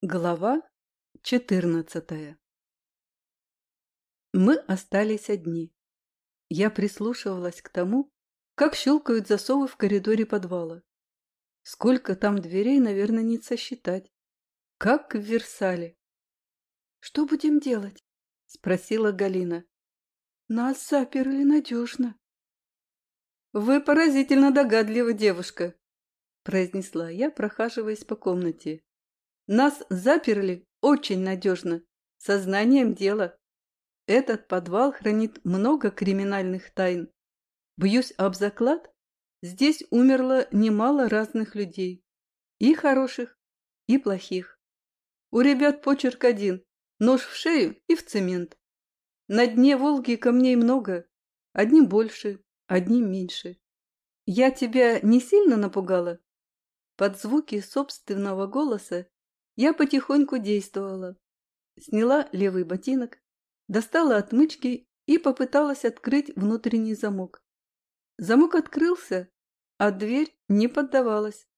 Глава четырнадцатая Мы остались одни. Я прислушивалась к тому, как щелкают засовы в коридоре подвала. Сколько там дверей, наверное, не сосчитать. Как в Версале. «Что будем делать?» — спросила Галина. «Нас заперли надежно». «Вы поразительно догадлива девушка», — произнесла я, прохаживаясь по комнате. Нас заперли очень надежно, сознанием дела. Этот подвал хранит много криминальных тайн. Бьюсь об заклад, здесь умерло немало разных людей. И хороших, и плохих. У ребят почерк один – нож в шею и в цемент. На дне Волги камней много, одним больше, одним меньше. Я тебя не сильно напугала? Под звуки собственного голоса я потихоньку действовала. Сняла левый ботинок, достала отмычки и попыталась открыть внутренний замок. Замок открылся, а дверь не поддавалась.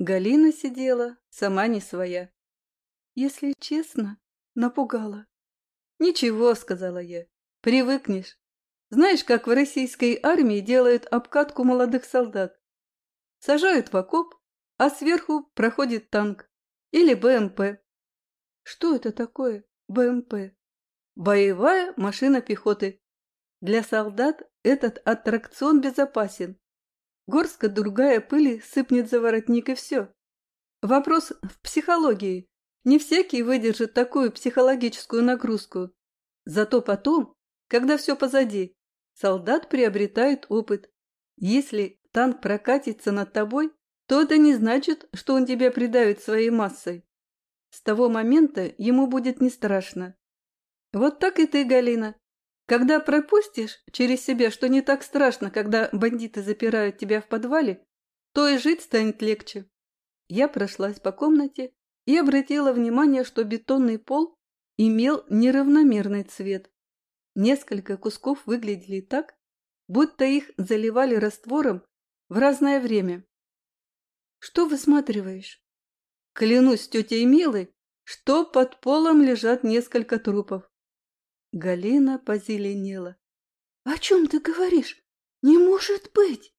Галина сидела, сама не своя. Если честно, напугала. «Ничего», — сказала я, — «привыкнешь. Знаешь, как в российской армии делают обкатку молодых солдат? Сажают в окоп, а сверху проходит танк. Или БМП. Что это такое БМП? Боевая машина пехоты. Для солдат этот аттракцион безопасен. Горстка другая пыли сыпнет за воротник и все. Вопрос в психологии. Не всякий выдержит такую психологическую нагрузку. Зато потом, когда все позади, солдат приобретает опыт. Если танк прокатится над тобой, то это не значит, что он тебя придавит своей массой. С того момента ему будет не страшно. Вот так и ты, Галина. Когда пропустишь через себя, что не так страшно, когда бандиты запирают тебя в подвале, то и жить станет легче. Я прошлась по комнате и обратила внимание, что бетонный пол имел неравномерный цвет. Несколько кусков выглядели так, будто их заливали раствором в разное время. Что высматриваешь? Клянусь тетей Милой, что под полом лежат несколько трупов. Галина позеленела. — О чем ты говоришь? Не может быть!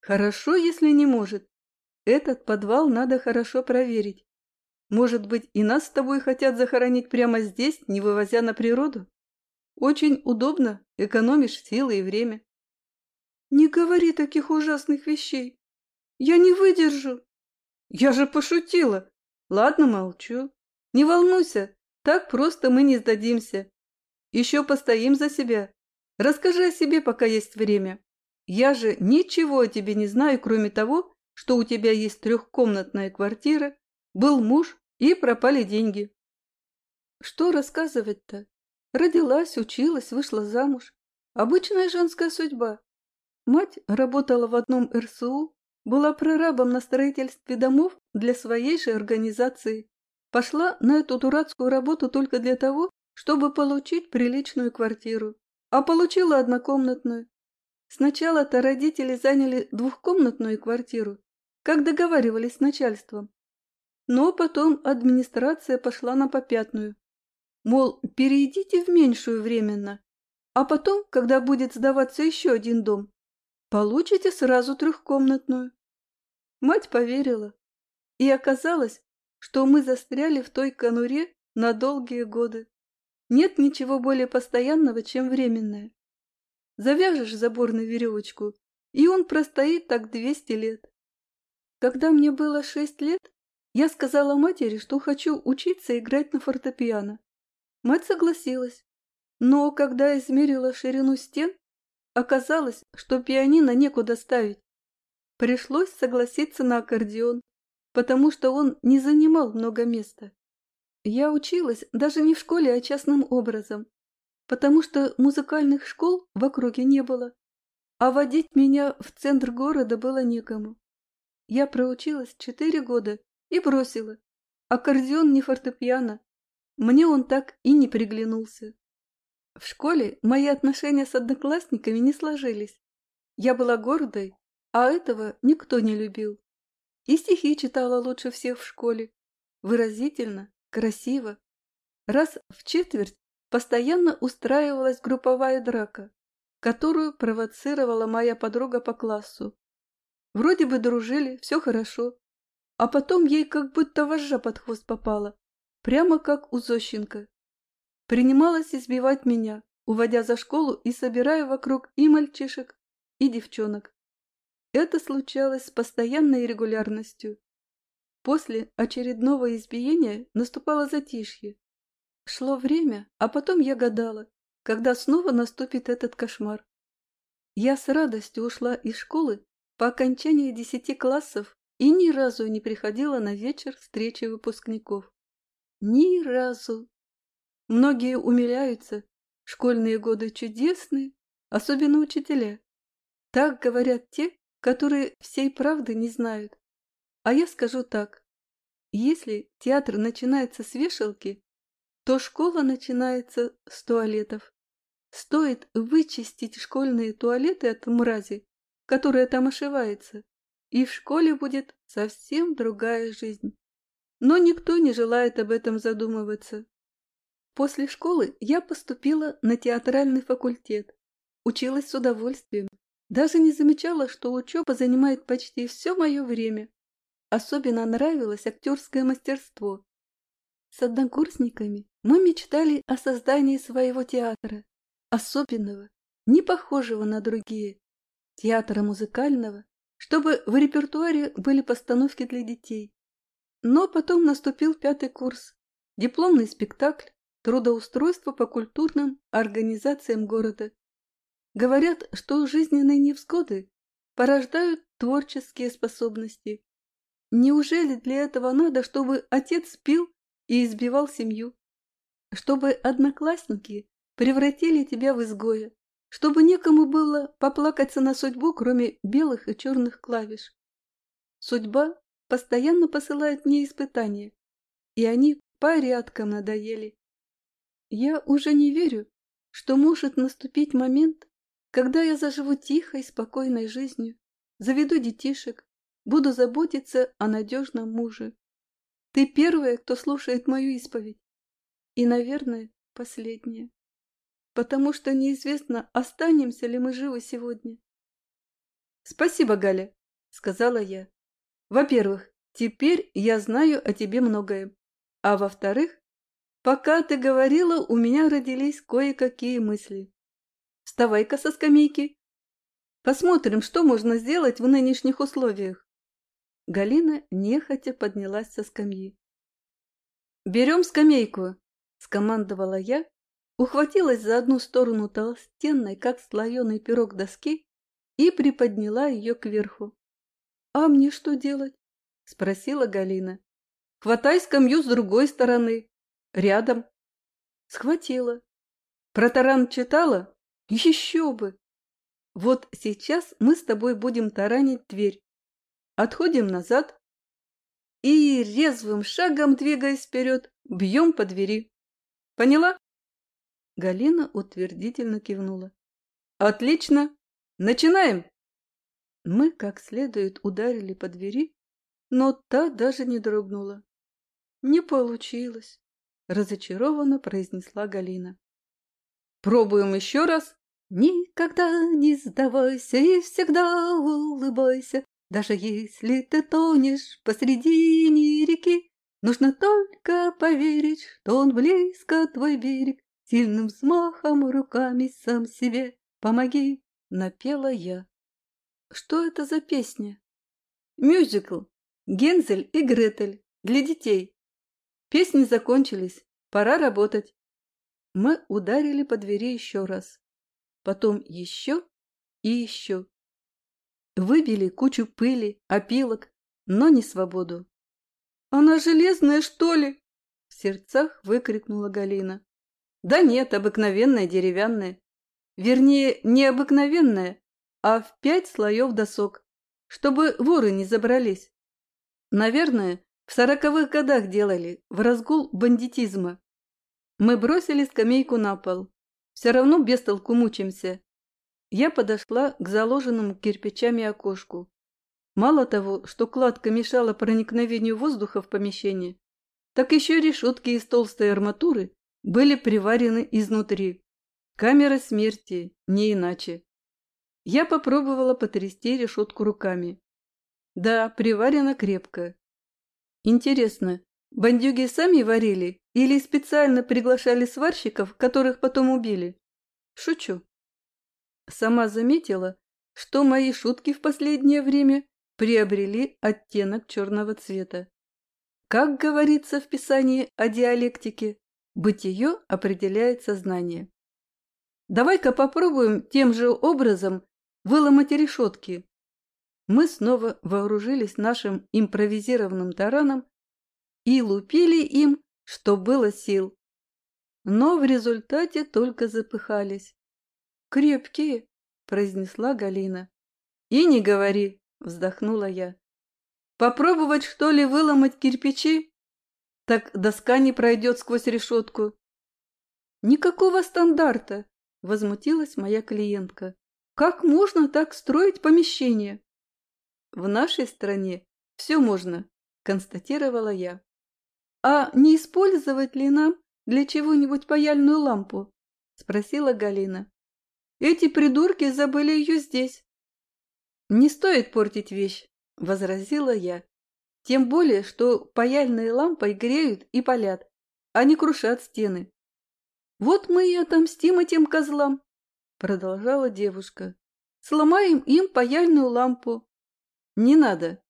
Хорошо, если не может. Этот подвал надо хорошо проверить. Может быть, и нас с тобой хотят захоронить прямо здесь, не вывозя на природу? Очень удобно, экономишь силы и время. Не говори таких ужасных вещей. Я не выдержу. Я же пошутила. Ладно, молчу. Не волнуйся, так просто мы не сдадимся. Еще постоим за себя. Расскажи о себе, пока есть время. Я же ничего о тебе не знаю, кроме того, что у тебя есть трехкомнатная квартира, был муж и пропали деньги. Что рассказывать-то? Родилась, училась, вышла замуж. Обычная женская судьба. Мать работала в одном РСУ, была прорабом на строительстве домов для своей же организации. Пошла на эту дурацкую работу только для того, чтобы получить приличную квартиру. А получила однокомнатную. Сначала-то родители заняли двухкомнатную квартиру, как договаривались с начальством. Но потом администрация пошла на попятную. Мол, перейдите в меньшую временно, а потом, когда будет сдаваться еще один дом, Получите сразу трехкомнатную. Мать поверила. И оказалось, что мы застряли в той конуре на долгие годы. Нет ничего более постоянного, чем временное. Завяжешь забор на веревочку, и он простоит так двести лет. Когда мне было шесть лет, я сказала матери, что хочу учиться играть на фортепиано. Мать согласилась, но когда измерила ширину стен, Оказалось, что пианино некуда ставить. Пришлось согласиться на аккордеон, потому что он не занимал много места. Я училась даже не в школе, а частным образом, потому что музыкальных школ в округе не было, а водить меня в центр города было некому. Я проучилась четыре года и бросила. Аккордеон не фортепиано. Мне он так и не приглянулся. В школе мои отношения с одноклассниками не сложились. Я была гордой, а этого никто не любил. И стихи читала лучше всех в школе. выразительно, красиво. Раз в четверть постоянно устраивалась групповая драка, которую провоцировала моя подруга по классу. Вроде бы дружили, все хорошо, а потом ей как будто вожжа под хвост попала, прямо как у Зощенко. Принималась избивать меня, уводя за школу и собирая вокруг и мальчишек, и девчонок. Это случалось с постоянной регулярностью. После очередного избиения наступало затишье. Шло время, а потом я гадала, когда снова наступит этот кошмар. Я с радостью ушла из школы по окончании десяти классов и ни разу не приходила на вечер встречи выпускников. Ни разу. Многие умиляются, школьные годы чудесны, особенно учителя. Так говорят те, которые всей правды не знают. А я скажу так. Если театр начинается с вешалки, то школа начинается с туалетов. Стоит вычистить школьные туалеты от мрази, которая там ошивается, и в школе будет совсем другая жизнь. Но никто не желает об этом задумываться. После школы я поступила на театральный факультет. Училась с удовольствием. Даже не замечала, что учеба занимает почти все мое время. Особенно нравилось актерское мастерство. С однокурсниками мы мечтали о создании своего театра, особенного, не похожего на другие, театра музыкального, чтобы в репертуаре были постановки для детей. Но потом наступил пятый курс, дипломный спектакль, трудоустройство по культурным организациям города. Говорят, что жизненные невзгоды порождают творческие способности. Неужели для этого надо, чтобы отец пил и избивал семью? Чтобы одноклассники превратили тебя в изгоя? Чтобы некому было поплакаться на судьбу, кроме белых и черных клавиш? Судьба постоянно посылает мне испытания, и они порядком надоели. Я уже не верю, что может наступить момент, когда я заживу тихой, спокойной жизнью, заведу детишек, буду заботиться о надежном муже. Ты первая, кто слушает мою исповедь. И, наверное, последняя. Потому что неизвестно, останемся ли мы живы сегодня. Спасибо, Галя, сказала я. Во-первых, теперь я знаю о тебе многое. А во-вторых, Пока ты говорила, у меня родились кое-какие мысли. Вставай-ка со скамейки. Посмотрим, что можно сделать в нынешних условиях. Галина нехотя поднялась со скамьи. «Берем скамейку!» – скомандовала я, ухватилась за одну сторону толстенной, как слоеный пирог доски, и приподняла ее кверху. «А мне что делать?» – спросила Галина. «Хватай скамью с другой стороны», Рядом. Схватила. Про таран читала? Еще бы! Вот сейчас мы с тобой будем таранить дверь. Отходим назад и резвым шагом, двигаясь вперед, бьем по двери. Поняла? Галина утвердительно кивнула. Отлично! Начинаем! Мы как следует ударили по двери, но та даже не дрогнула. Не получилось разочарованно произнесла Галина. Пробуем еще раз. Никогда не сдавайся и всегда улыбайся, даже если ты тонешь посредине реки. Нужно только поверить, что он близко твой берег, сильным взмахом руками сам себе помоги, напела я. Что это за песня? Мюзикл «Гензель и Гретель» для детей. Песни закончились. Пора работать. Мы ударили по двери еще раз. Потом еще и еще. Выбили кучу пыли, опилок, но не свободу. «Она железная, что ли?» В сердцах выкрикнула Галина. «Да нет, обыкновенная деревянная. Вернее, не обыкновенная, а в пять слоев досок, чтобы воры не забрались. Наверное, в сороковых годах делали, в разгул бандитизма. Мы бросили скамейку на пол. Все равно без толку мучимся. Я подошла к заложенному кирпичами окошку. Мало того, что кладка мешала проникновению воздуха в помещение, так еще решетки из толстой арматуры были приварены изнутри. Камера смерти, не иначе. Я попробовала потрясти решетку руками. Да, приварена крепко. Интересно, бандюги сами варили или специально приглашали сварщиков, которых потом убили? Шучу. Сама заметила, что мои шутки в последнее время приобрели оттенок черного цвета. Как говорится в Писании о диалектике, бытие определяет сознание. Давай-ка попробуем тем же образом выломать решетки. Мы снова вооружились нашим импровизированным тараном и лупили им, что было сил. Но в результате только запыхались. «Крепкие», — произнесла Галина. «И не говори», — вздохнула я. «Попробовать, что ли, выломать кирпичи? Так доска не пройдет сквозь решетку». «Никакого стандарта», — возмутилась моя клиентка. «Как можно так строить помещение?» «В нашей стране все можно», — констатировала я. «А не использовать ли нам для чего-нибудь паяльную лампу?» — спросила Галина. «Эти придурки забыли ее здесь». «Не стоит портить вещь», — возразила я. «Тем более, что паяльной лампой греют и палят, а не крушат стены». «Вот мы и отомстим этим козлам», — продолжала девушка. «Сломаем им паяльную лампу». «Не надо»,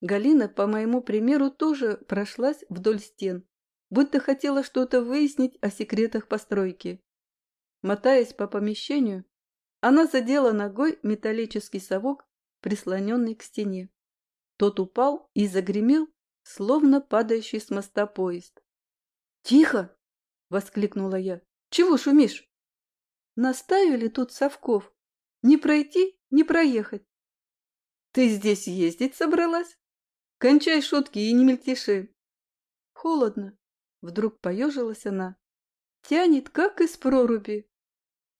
Галина, по моему примеру, тоже прошлась вдоль стен, будто хотела что-то выяснить о секретах постройки. Мотаясь по помещению, она задела ногой металлический совок, прислоненный к стене. Тот упал и загремел, словно падающий с моста поезд. «Тихо!» — воскликнула я. «Чего шумишь?» «Наставили тут совков. Не пройти, не проехать». «Ты здесь ездить собралась?» Кончай шутки и не мельтеши. Холодно. Вдруг поежилась она. Тянет, как из проруби.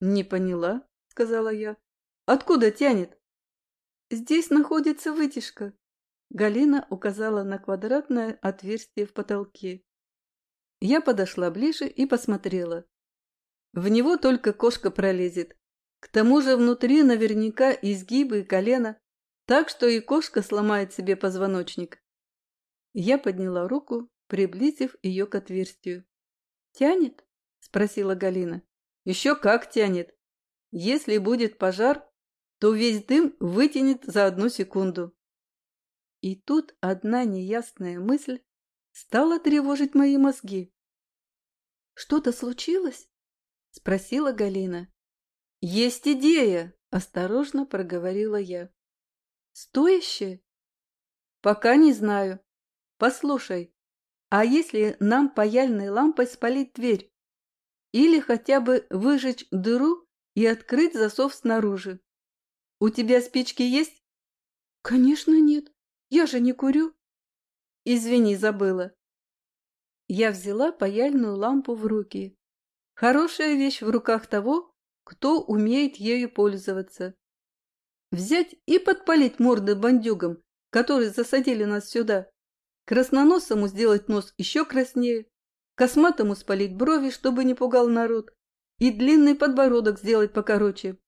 Не поняла, сказала я. Откуда тянет? Здесь находится вытяжка. Галина указала на квадратное отверстие в потолке. Я подошла ближе и посмотрела. В него только кошка пролезет. К тому же внутри наверняка изгибы и колено, так что и кошка сломает себе позвоночник. Я подняла руку, приблизив ее к отверстию. «Тянет?» – спросила Галина. «Еще как тянет. Если будет пожар, то весь дым вытянет за одну секунду». И тут одна неясная мысль стала тревожить мои мозги. «Что-то случилось?» – спросила Галина. «Есть идея!» – осторожно проговорила я. Стоящее? Пока не знаю. Послушай, а если нам паяльной лампой спалить дверь? Или хотя бы выжечь дыру и открыть засов снаружи? У тебя спички есть? Конечно нет. Я же не курю. Извини, забыла. Я взяла паяльную лампу в руки. Хорошая вещь в руках того, кто умеет ею пользоваться. Взять и подпалить морды бандюгам, которые засадили нас сюда. Красноносому сделать нос еще краснее, косматому спалить брови, чтобы не пугал народ, и длинный подбородок сделать покороче.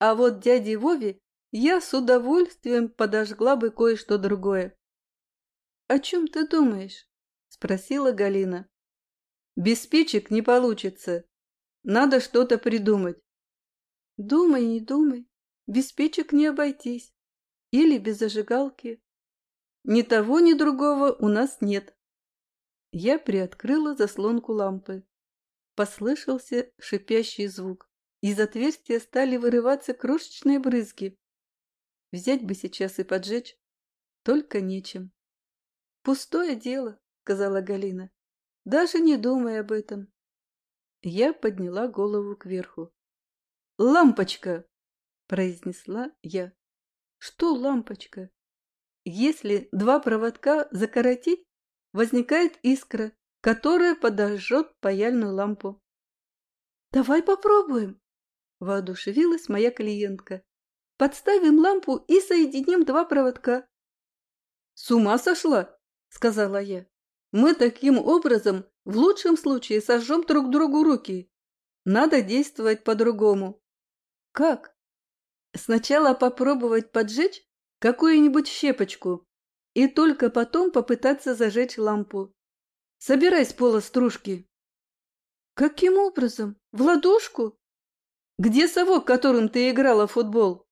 А вот дяде Вове я с удовольствием подожгла бы кое-что другое. — О чем ты думаешь? — спросила Галина. — Без спичек не получится. Надо что-то придумать. — Думай, не думай. Без печек не обойтись. Или без зажигалки. Ни того, ни другого у нас нет. Я приоткрыла заслонку лампы. Послышался шипящий звук. Из отверстия стали вырываться крошечные брызги. Взять бы сейчас и поджечь, только нечем. «Пустое дело», — сказала Галина. «Даже не думай об этом». Я подняла голову кверху. «Лампочка!» Произнесла я. Что лампочка? Если два проводка закоротить, возникает искра, которая подожжет паяльную лампу. Давай попробуем, воодушевилась моя клиентка. Подставим лампу и соединим два проводка. С ума сошла, сказала я. Мы таким образом в лучшем случае сожжем друг другу руки. Надо действовать по-другому. Как? Сначала попробовать поджечь какую-нибудь щепочку и только потом попытаться зажечь лампу. Собирай с пола стружки. Каким образом? В ладошку? Где совок, которым ты играла в футбол?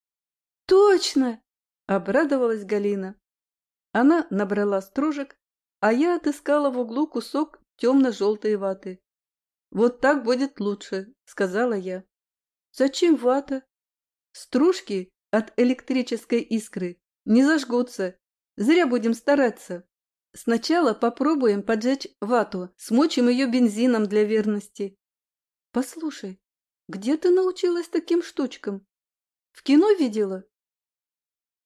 Точно! Обрадовалась Галина. Она набрала стружек, а я отыскала в углу кусок темно-желтой ваты. «Вот так будет лучше», — сказала я. «Зачем вата?» «Стружки от электрической искры не зажгутся. Зря будем стараться. Сначала попробуем поджечь вату, смочим ее бензином для верности». «Послушай, где ты научилась таким штучкам? В кино видела?»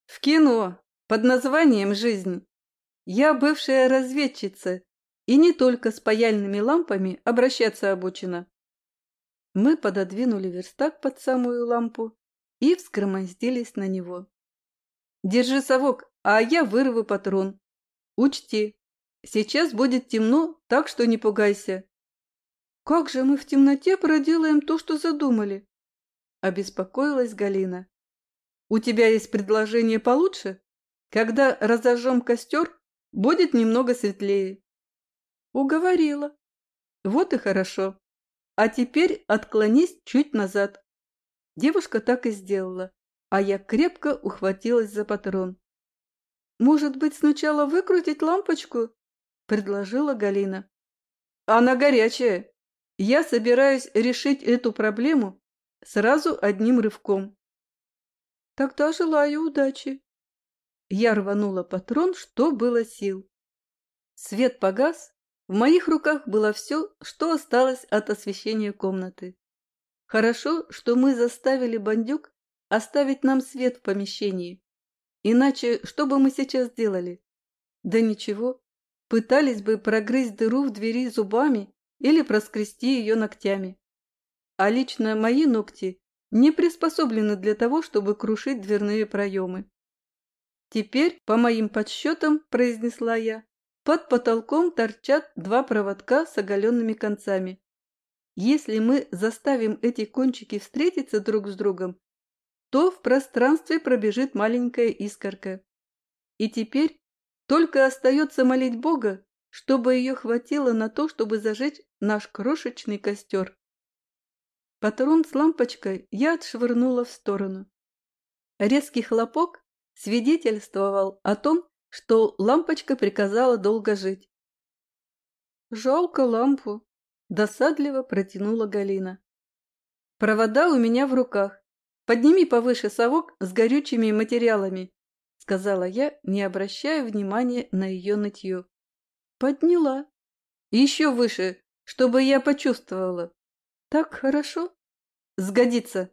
«В кино, под названием «Жизнь». Я бывшая разведчица, и не только с паяльными лампами обращаться обучена. Мы пододвинули верстак под самую лампу и вскромоздились на него. Держи совок, а я вырву патрон. Учти, сейчас будет темно, так что не пугайся. Как же мы в темноте проделаем то, что задумали? Обеспокоилась Галина. У тебя есть предложение получше? Когда разожжем костер, будет немного светлее. Уговорила. Вот и хорошо. А теперь отклонись чуть назад. Девушка так и сделала, а я крепко ухватилась за патрон. «Может быть, сначала выкрутить лампочку?» – предложила Галина. «Она горячая. Я собираюсь решить эту проблему сразу одним рывком». «Тогда желаю удачи», я рванула патрон, что было сил. Свет погас, в моих руках было все, что осталось от освещения комнаты. Хорошо, что мы заставили бандюк оставить нам свет в помещении. Иначе что бы мы сейчас делали? Да ничего, пытались бы прогрызть дыру в двери зубами или проскрести ее ногтями. А лично мои ногти не приспособлены для того, чтобы крушить дверные проемы. Теперь, по моим подсчетам, произнесла я, под потолком торчат два проводка с оголенными концами. Если мы заставим эти кончики встретиться друг с другом, то в пространстве пробежит маленькая искорка. И теперь только остается молить Бога, чтобы ее хватило на то, чтобы зажечь наш крошечный костер. Патрон с лампочкой я отшвырнула в сторону. Резкий хлопок свидетельствовал о том, что лампочка приказала долго жить. «Жалко лампу», – досадливо протянула Галина. «Провода у меня в руках. Подними повыше совок с горючими материалами», – сказала я, не обращая внимания на ее нытье. «Подняла. Еще выше, чтобы я почувствовала. Так хорошо? Сгодится».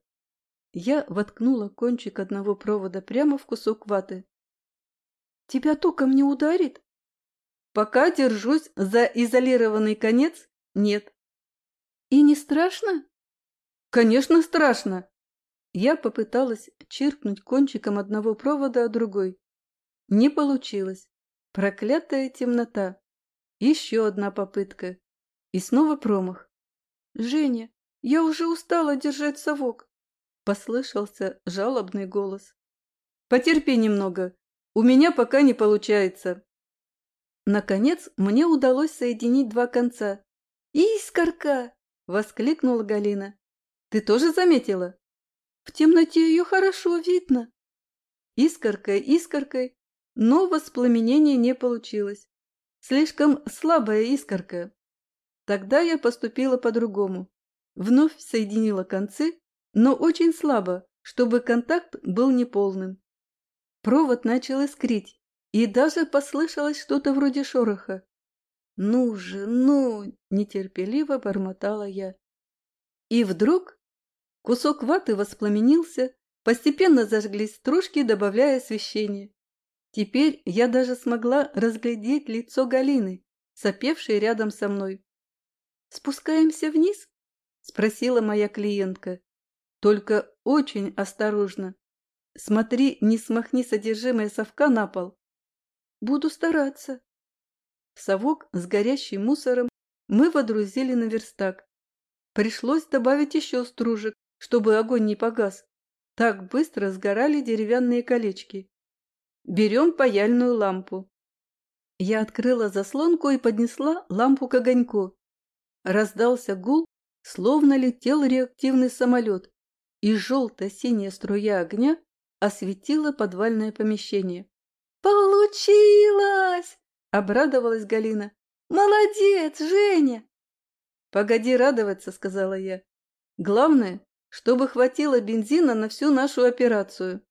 Я воткнула кончик одного провода прямо в кусок ваты. «Тебя током не ударит?» «Пока держусь за изолированный конец, нет». «И не страшно?» «Конечно, страшно!» Я попыталась чиркнуть кончиком одного провода, а другой. Не получилось. Проклятая темнота. Еще одна попытка. И снова промах. «Женя, я уже устала держать совок. Послышался жалобный голос. «Потерпи немного. У меня пока не получается». Наконец мне удалось соединить два конца. «Искорка!» — воскликнула Галина. «Ты тоже заметила?» «В темноте ее хорошо видно». Искоркой, искоркой, но воспламенение не получилось. Слишком слабая искорка. Тогда я поступила по-другому. Вновь соединила концы но очень слабо, чтобы контакт был неполным. Провод начал искрить, и даже послышалось что-то вроде шороха. «Ну же, ну!» – нетерпеливо бормотала я. И вдруг кусок ваты воспламенился, постепенно зажглись стружки, добавляя освещение. Теперь я даже смогла разглядеть лицо Галины, сопевшей рядом со мной. «Спускаемся вниз?» – спросила моя клиентка. Только очень осторожно. Смотри, не смахни содержимое совка на пол. Буду стараться. Совок с горящим мусором мы водрузили на верстак. Пришлось добавить еще стружек, чтобы огонь не погас. Так быстро сгорали деревянные колечки. Берем паяльную лампу. Я открыла заслонку и поднесла лампу к огоньку. Раздался гул, словно летел реактивный самолет, и желто-синяя струя огня осветила подвальное помещение. «Получилось!» — обрадовалась Галина. «Молодец, Женя!» «Погоди радоваться», — сказала я. «Главное, чтобы хватило бензина на всю нашу операцию».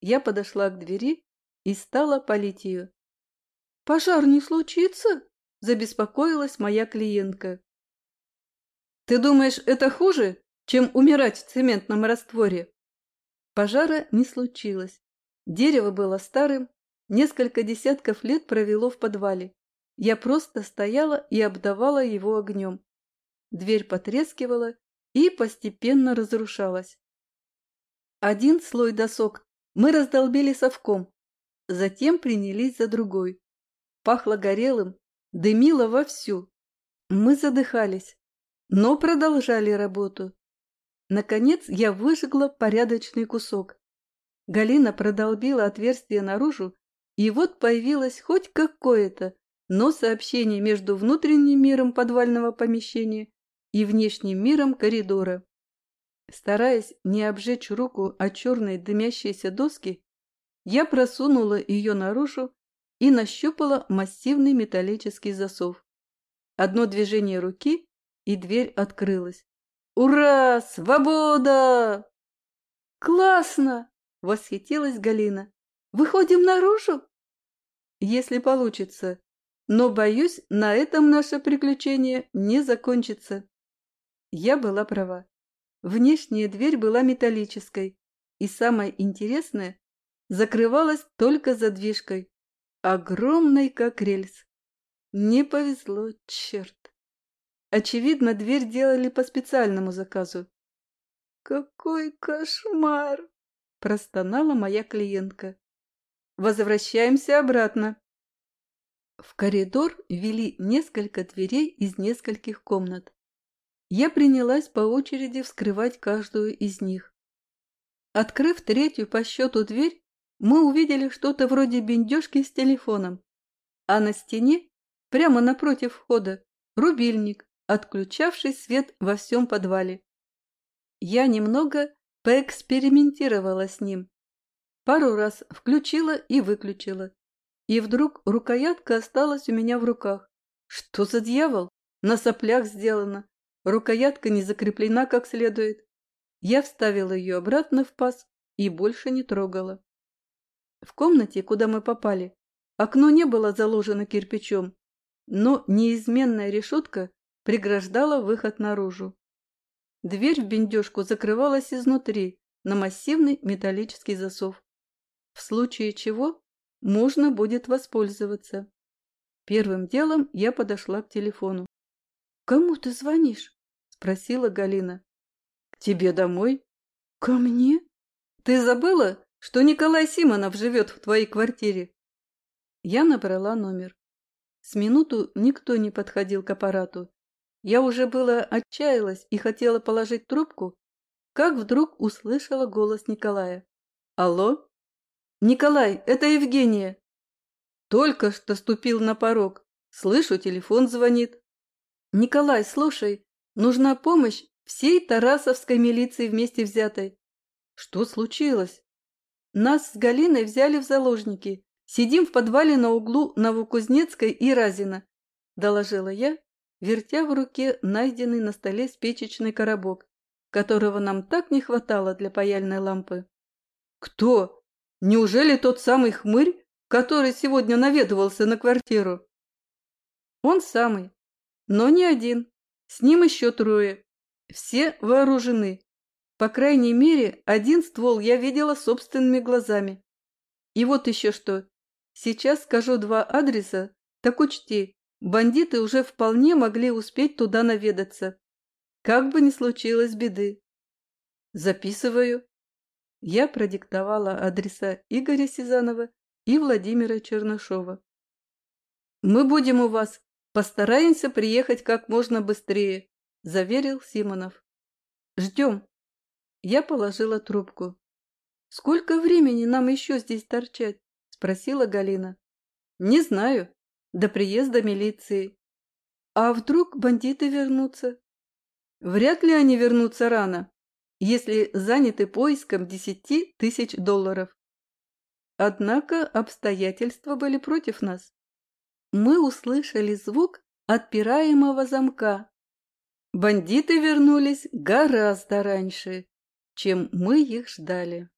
Я подошла к двери и стала палить ее. «Пожар не случится?» – забеспокоилась моя клиентка. «Ты думаешь, это хуже, чем умирать в цементном растворе?» Пожара не случилось. Дерево было старым, несколько десятков лет провело в подвале. Я просто стояла и обдавала его огнем. Дверь потрескивала и постепенно разрушалась. Один слой досок мы раздолбили совком, затем принялись за другой. Пахло горелым, дымило вовсю. Мы задыхались, но продолжали работу. Наконец я выжгла порядочный кусок. Галина продолбила отверстие наружу, и вот появилось хоть какое-то, но сообщение между внутренним миром подвального помещения и внешним миром коридора. Стараясь не обжечь руку о черные дымящиеся доски, я просунула ее наружу и нащупала массивный металлический засов. Одно движение руки, и дверь открылась. «Ура! Свобода!» «Классно!» — восхитилась Галина. «Выходим наружу?» «Если получится. Но, боюсь, на этом наше приключение не закончится». Я была права. Внешняя дверь была металлической, и самое интересное, закрывалась только задвижкой, огромной, как рельс. Не повезло, черт. Очевидно, дверь делали по специальному заказу. «Какой кошмар!» – простонала моя клиентка. «Возвращаемся обратно». В коридор вели несколько дверей из нескольких комнат. Я принялась по очереди вскрывать каждую из них. Открыв третью по счету дверь, мы увидели что-то вроде бендежки с телефоном, а на стене, прямо напротив входа, рубильник, отключавший свет во всем подвале. Я немного поэкспериментировала с ним. Пару раз включила и выключила. И вдруг рукоятка осталась у меня в руках. Что за дьявол? На соплях сделано. Рукоятка не закреплена как следует. Я вставила ее обратно в паз и больше не трогала. В комнате, куда мы попали, окно не было заложено кирпичом, но неизменная решетка преграждала выход наружу. Дверь в бендежку закрывалась изнутри на массивный металлический засов, в случае чего можно будет воспользоваться. Первым делом я подошла к телефону. «Кому ты звонишь?» – спросила Галина. «К тебе домой?» «Ко мне?» «Ты забыла, что Николай Симонов живет в твоей квартире. Я набрала номер. С минуту никто не подходил к аппарату. Я уже было отчаялась и хотела положить трубку, как вдруг услышала голос Николая. «Алло? Николай, это Евгения!» Только что ступил на порог. Слышу, телефон звонит. «Николай, слушай, нужна помощь всей Тарасовской милиции вместе взятой». «Что случилось?» Нас с Галиной взяли в заложники. Сидим в подвале на углу Новокузнецкой и Разина, — доложила я, вертя в руке найденный на столе спичечный коробок, которого нам так не хватало для паяльной лампы. «Кто? Неужели тот самый хмырь, который сегодня наведывался на квартиру?» «Он самый, но не один. С ним еще трое. Все вооружены. По крайней мере, один ствол я видела собственными глазами. И вот еще что. Сейчас скажу два адреса, так учти, бандиты уже вполне могли успеть туда наведаться. Как бы ни случилось беды. Записываю. Я продиктовала адреса Игоря Сизанова и Владимира Чернышова. Мы будем у вас. Постараемся приехать как можно быстрее, заверил Симонов. Ждем. Я положила трубку. Сколько времени нам еще здесь торчать? Спросила Галина. Не знаю. До приезда милиции. А вдруг бандиты вернутся? Вряд ли они вернутся рано, если заняты поиском десяти тысяч долларов. Однако обстоятельства были против нас. Мы услышали звук отпираемого замка. Бандиты вернулись гораздо раньше, чем мы их ждали.